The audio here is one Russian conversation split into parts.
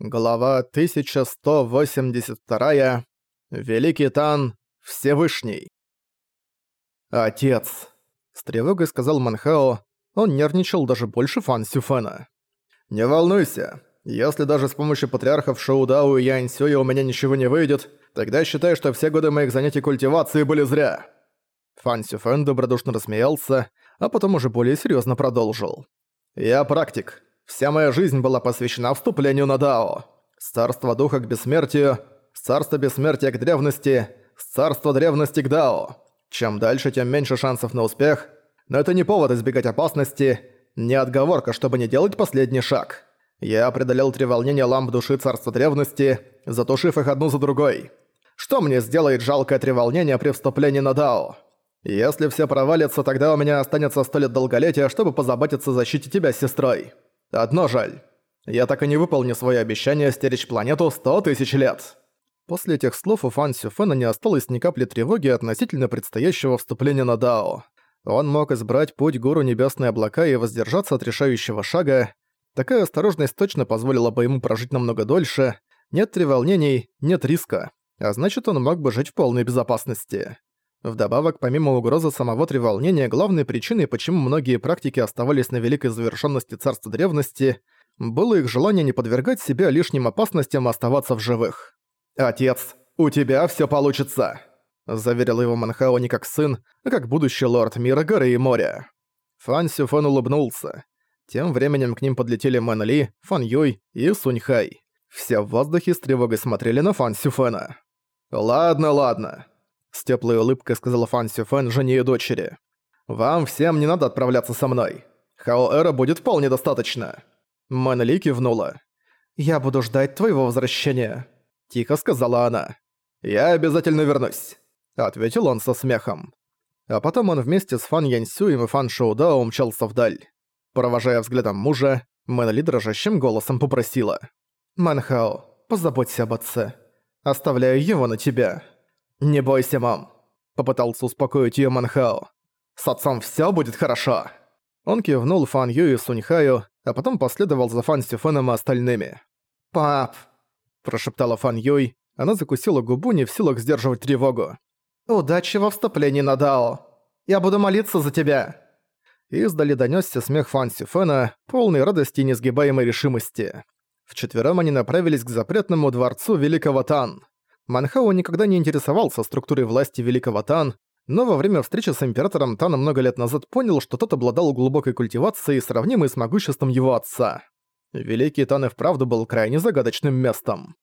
Глава 1182. Великий Тан Всевышний. «Отец!» — с тревогой сказал Манхао. Он нервничал даже больше Фан Сюфена. «Не волнуйся. Если даже с помощью патриархов Шоудао и Янь Сюя у меня ничего не выйдет, тогда считай, что все годы моих занятий культивацией были зря». Фан Сюфен добродушно рассмеялся, а потом уже более серьезно продолжил. «Я практик. Вся моя жизнь была посвящена вступлению на Дао. С царства духа к бессмертию, с царства бессмертия к древности, с царства древности к Дао. Чем дальше, тем меньше шансов на успех. Но это не повод избегать опасности, не отговорка, чтобы не делать последний шаг. Я преодолел три волнения ламп души царства древности, затушив их одну за другой. Что мне сделает жалкое треволнение при вступлении на Дао? Если все провалится, тогда у меня останется сто лет долголетия, чтобы позаботиться о защите тебя с сестрой. Одно жаль. Я так и не выполню свое обещание стеречь планету сто тысяч лет. После этих слов у Фан Сюфена не осталось ни капли тревоги относительно предстоящего вступления на Дао. Он мог избрать путь гуру Небесные Облака и воздержаться от решающего шага. Такая осторожность точно позволила бы ему прожить намного дольше. Нет треволнений, нет риска. А значит, он мог бы жить в полной безопасности. Вдобавок, помимо угрозы самого треволнения, главной причиной, почему многие практики оставались на великой завершенности царства древности, было их желание не подвергать себя лишним опасностям и оставаться в живых. «Отец, у тебя все получится!» заверил его Мэн Хао не как сын, а как будущий лорд мира горы и моря. Фан Сюфэн улыбнулся. Тем временем к ним подлетели Мэн Ли, Фан Юй и Сунь Хай. Все в воздухе с тревогой смотрели на Фан Сюфэна. «Ладно, ладно. С теплой улыбкой сказал Фан Сюфэн жене и дочери. «Вам всем не надо отправляться со мной. Хаоэра будет вполне достаточно». Мэн Ли кивнула. «Я буду ждать твоего возвращения», – тихо сказала она. «Я обязательно вернусь», – ответил он со смехом. А потом он вместе с Фан Яньсюем и Фан Шоудао умчался вдаль. Провожая взглядом мужа, Мэн Ли дрожащим голосом попросила. «Мэн Хао, позаботься об отце. Оставляю его на тебя». «Не бойся, мам», — попытался успокоить её Мэн Хао. «С отцом всё будет хорошо». Он кивнул Фан Юй и Сунь Хаю, а потом последовал за Фан Сюфэном и остальными. «Пап», — прошептала Фан Юй, она закусила губу, не в силах сдерживать тревогу. «Удачи во вступлении на Дао. Я буду молиться за тебя». Издали донёсся смех Фан Сюфена, полный радости и несгибаемой решимости. Вчетвером они направились к запретному дворцу Великого Тан. Манхау никогда не интересовался структурой власти Великого Тан, но во время встречи с императором Тана много лет назад понял, что тот обладал глубокой культивацией, сравнимой с могуществом его отца. Великий Тан и вправду был крайне загадочным местом.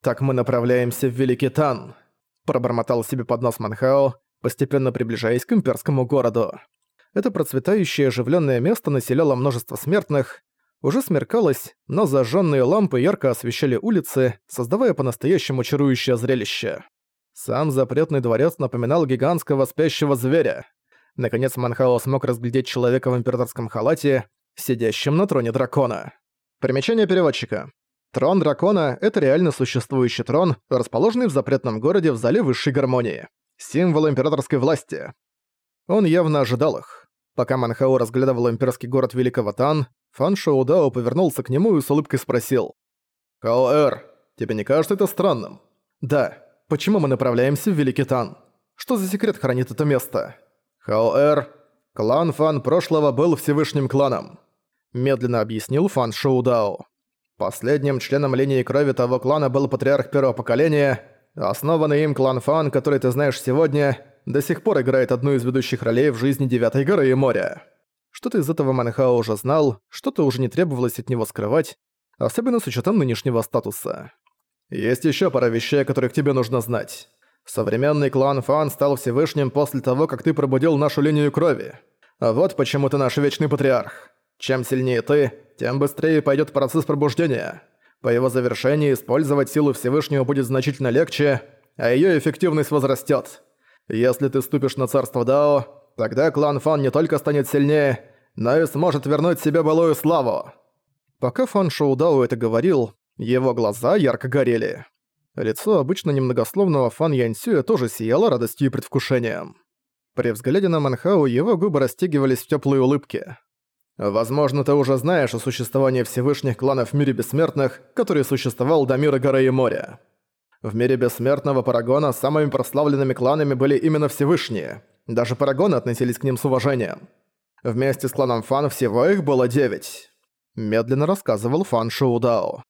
«Так мы направляемся в Великий Тан», – пробормотал себе под нос Манхао, постепенно приближаясь к имперскому городу. Это процветающее оживленное место населяло множество смертных, уже смеркалось, но зажженные лампы ярко освещали улицы, создавая по-настоящему чарующее зрелище. Сам запретный дворец напоминал гигантского спящего зверя. Наконец Манхао смог разглядеть человека в императорском халате, сидящем на троне дракона. Примечание переводчика. Трон дракона — это реально существующий трон, расположенный в запретном городе в зале высшей гармонии. Символ императорской власти. Он явно ожидал их. Пока Манхао разглядывал имперский город Великого Тан, Фан Шоудао повернулся к нему и с улыбкой спросил. «Хаоэр, тебе не кажется это странным?» «Да. Почему мы направляемся в Великий Тан? Что за секрет хранит это место?» «Хаоэр, клан Фан прошлого был Всевышним кланом», медленно объяснил Фан Шоудао. Последним членом линии крови того клана был патриарх первого поколения, основанный им клан Фан, который ты знаешь сегодня, до сих пор играет одну из ведущих ролей в жизни Девятой горы и моря. Что-то из этого Манхао уже знал, что-то уже не требовалось от него скрывать, особенно с учетом нынешнего статуса. Есть еще пара вещей, о которых тебе нужно знать. Современный клан Фан стал Всевышним после того, как ты пробудил нашу линию крови. А вот почему ты наш вечный патриарх. Чем сильнее ты, тем быстрее пойдет процесс пробуждения. По его завершении использовать силу Всевышнего будет значительно легче, а ее эффективность возрастет. Если ты ступишь на царство Дао, Тогда клан Фан не только станет сильнее, но и сможет вернуть себе былую славу. Пока Фан Шоудао это говорил, его глаза ярко горели. Лицо обычно немногословного Фан Яньсюя тоже сияло радостью и предвкушением. При взгляде на Манхау его губы растягивались в теплые улыбки. Возможно, ты уже знаешь о существовании Всевышних кланов в мире бессмертных, который существовал до мира горы и моря. В мире бессмертного Парагона самыми прославленными кланами были именно Всевышние. Даже Парагоны относились к ним с уважением. Вместе с кланом Фан всего их было девять. Медленно рассказывал Фан Шоудао.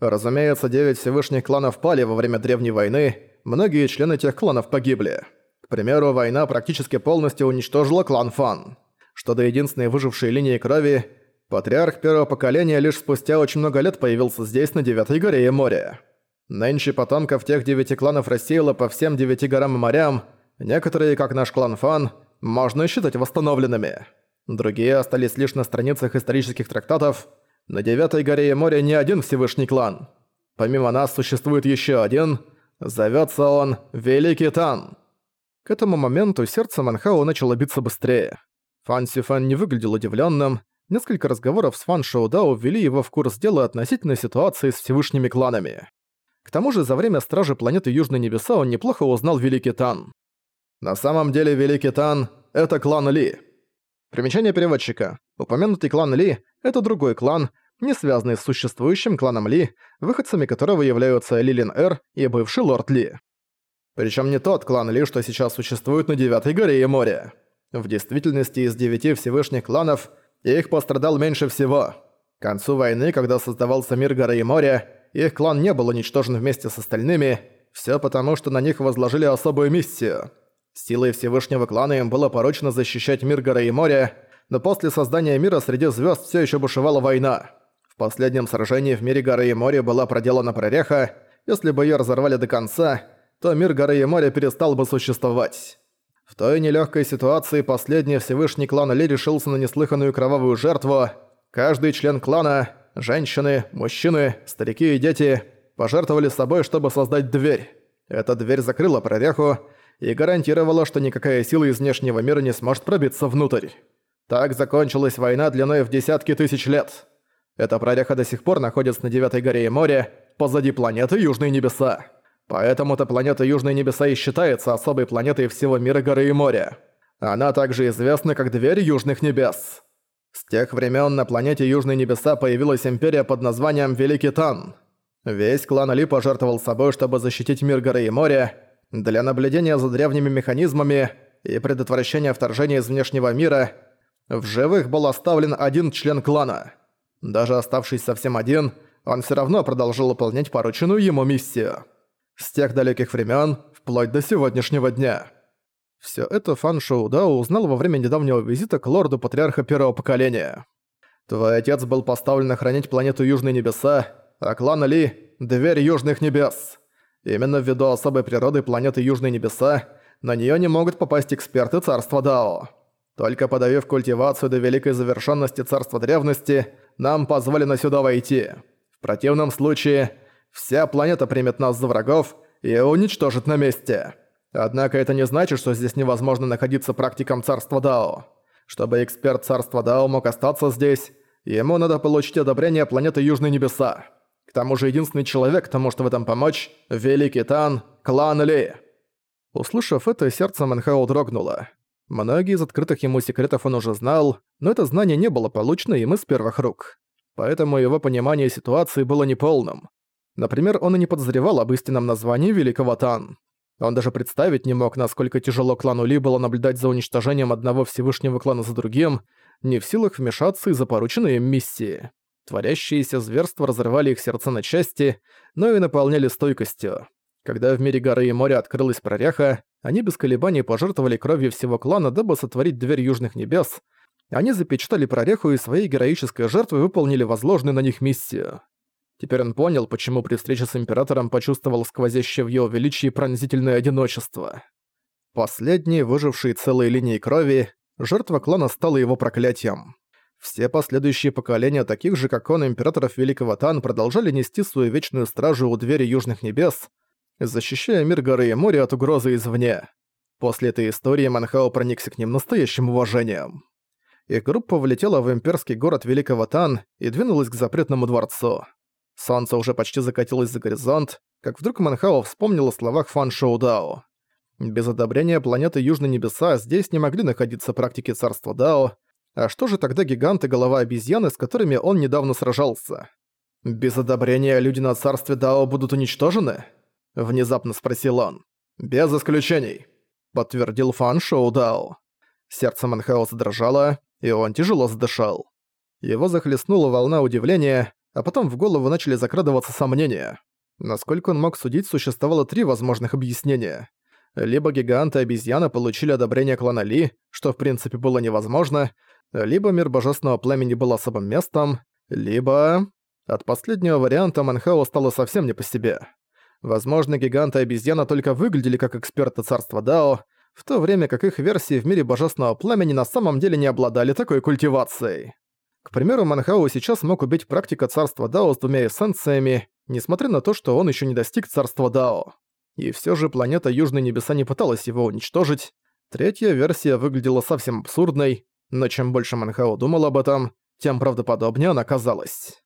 Разумеется, девять Всевышних кланов пали во время Древней войны, многие члены тех кланов погибли. К примеру, война практически полностью уничтожила клан Фан. Что до единственной выжившей линии крови, патриарх первого поколения лишь спустя очень много лет появился здесь, на Девятой горе и море. Нынче потомков тех девяти кланов рассеяло по всем девяти горам и морям, некоторые, как наш клан Фан, можно считать восстановленными. Другие остались лишь на страницах исторических трактатов. На Девятой горе и море не один Всевышний клан. Помимо нас существует еще один. Зовется он Великий Тан. К этому моменту сердце Манхао начало биться быстрее. Фан Сюфан не выглядел удивленным. Несколько разговоров с Фан Шоудао ввели его в курс дела относительно ситуации с Всевышними кланами. К тому же за время Стражи планеты Южные Небеса он неплохо узнал Великий Тан. На самом деле Великий Тан — это клан Ли. Примечание переводчика. Упомянутый клан Ли — это другой клан, не связанный с существующим кланом Ли, выходцами которого являются Лилин Эр и бывший лорд Ли. Причем не тот клан Ли, что сейчас существует на Девятой горе и море. В действительности из девяти Всевышних кланов их пострадал меньше всего. К концу войны, когда создавался мир горы и моря, их клан не был уничтожен вместе с остальными, все потому, что на них возложили особую миссию. Силой Всевышнего клана им было поручено защищать мир горы и моря, но после создания мира среди звезд все еще бушевала война. В последнем сражении в мире горы и моря была проделана прореха, если бы ее разорвали до конца, то мир горы и моря перестал бы существовать. В той нелегкой ситуации последний Всевышний клан Ли решился на неслыханную кровавую жертву. Каждый член клана женщины, мужчины, старики и дети пожертвовали собой, чтобы создать дверь. Эта дверь закрыла прореху и гарантировала, что никакая сила из внешнего мира не сможет пробиться внутрь. Так закончилась война длиной в десятки тысяч лет. Эта прореха до сих пор находится на Девятой горе и море, позади планеты Южные Небеса. Поэтому-то планета Южные Небеса и считается особой планетой всего мира горы и моря. Она также известна как Дверь Южных Небес. С тех времен на планете Южные Небеса появилась империя под названием Великий Тан. Весь клан Али пожертвовал собой, чтобы защитить мир горы и моря, для наблюдения за древними механизмами и предотвращения вторжения из внешнего мира в живых был оставлен один член клана. Даже оставшись совсем один, он все равно продолжил выполнять порученную ему миссию. С тех далеких времен, вплоть до сегодняшнего дня. Все это Фан Шоу Дао узнал во время недавнего визита к лорду-патриарха первого поколения. Твой отец был поставлен охранять планету Южные Небеса, а клан Ли — Дверь Южных Небес. Именно ввиду особой природы планеты Южные Небеса на нее не могут попасть эксперты Царства Дао. Только подавив культивацию до великой завершенности Царства Древности, нам позволено сюда войти. В противном случае, вся планета примет нас за врагов и уничтожит на месте. Однако это не значит, что здесь невозможно находиться практиком Царства Дао. Чтобы эксперт Царства Дао мог остаться здесь, ему надо получить одобрение планеты Южные Небеса. К тому же единственный человек, кто может в этом помочь – Великий Тан, клан Ли. Услышав это, сердце Мэнхао дрогнуло. Многие из открытых ему секретов он уже знал, но это знание не было получено им из первых рук. Поэтому его понимание ситуации было неполным. Например, он и не подозревал об истинном названии Великого Тан. Он даже представить не мог, насколько тяжело клану Ли было наблюдать за уничтожением одного Всевышнего клана за другим, не в силах вмешаться из-за порученной им миссии. Творящиеся зверства разрывали их сердца на части, но и наполняли стойкостью. Когда в мире горы и моря открылась проряха, они без колебаний пожертвовали кровью всего клана, дабы сотворить дверь Южных Небес. Они запечатали прореху и своей героической жертвой выполнили возложенную на них миссию. Теперь он понял, почему при встрече с Императором почувствовал сквозящее в его величии пронзительное одиночество. Последний, выживший целой линией крови, жертва клана стала его проклятием. Все последующие поколения таких же, как он, императоров Великого Тан, продолжали нести свою вечную стражу у двери Южных Небес, защищая мир горы и моря от угрозы извне. После этой истории Манхао проникся к ним настоящим уважением. Их группа влетела в имперский город Великого Тан и двинулась к запретному дворцу. Солнце уже почти закатилось за горизонт, как вдруг Манхао вспомнил о словах Фан Шоу Дао. Без одобрения планеты Южные Небеса здесь не могли находиться практики Царства Дао, А что же тогда гиганты голова обезьяны, с которыми он недавно сражался? «Без одобрения люди на царстве Дао будут уничтожены?» – внезапно спросил он. «Без исключений», – подтвердил Фан Шоу Дао. Сердце Манхао задрожало, и он тяжело задышал. Его захлестнула волна удивления, а потом в голову начали закрадываться сомнения. Насколько он мог судить, существовало три возможных объяснения. Либо гиганты и обезьяна получили одобрение клана Ли, что в принципе было невозможно, либо мир божественного племени был особым местом, либо... От последнего варианта Манхао стало совсем не по себе. Возможно, гиганты и обезьяна только выглядели как эксперты царства Дао, в то время как их версии в мире божественного пламени на самом деле не обладали такой культивацией. К примеру, Манхао сейчас мог убить практика царства Дао с двумя эссенциями, несмотря на то, что он еще не достиг царства Дао. И все же планета Южные Небеса не пыталась его уничтожить. Третья версия выглядела совсем абсурдной, но чем больше Манхао думал об этом, тем правдоподобнее она казалась.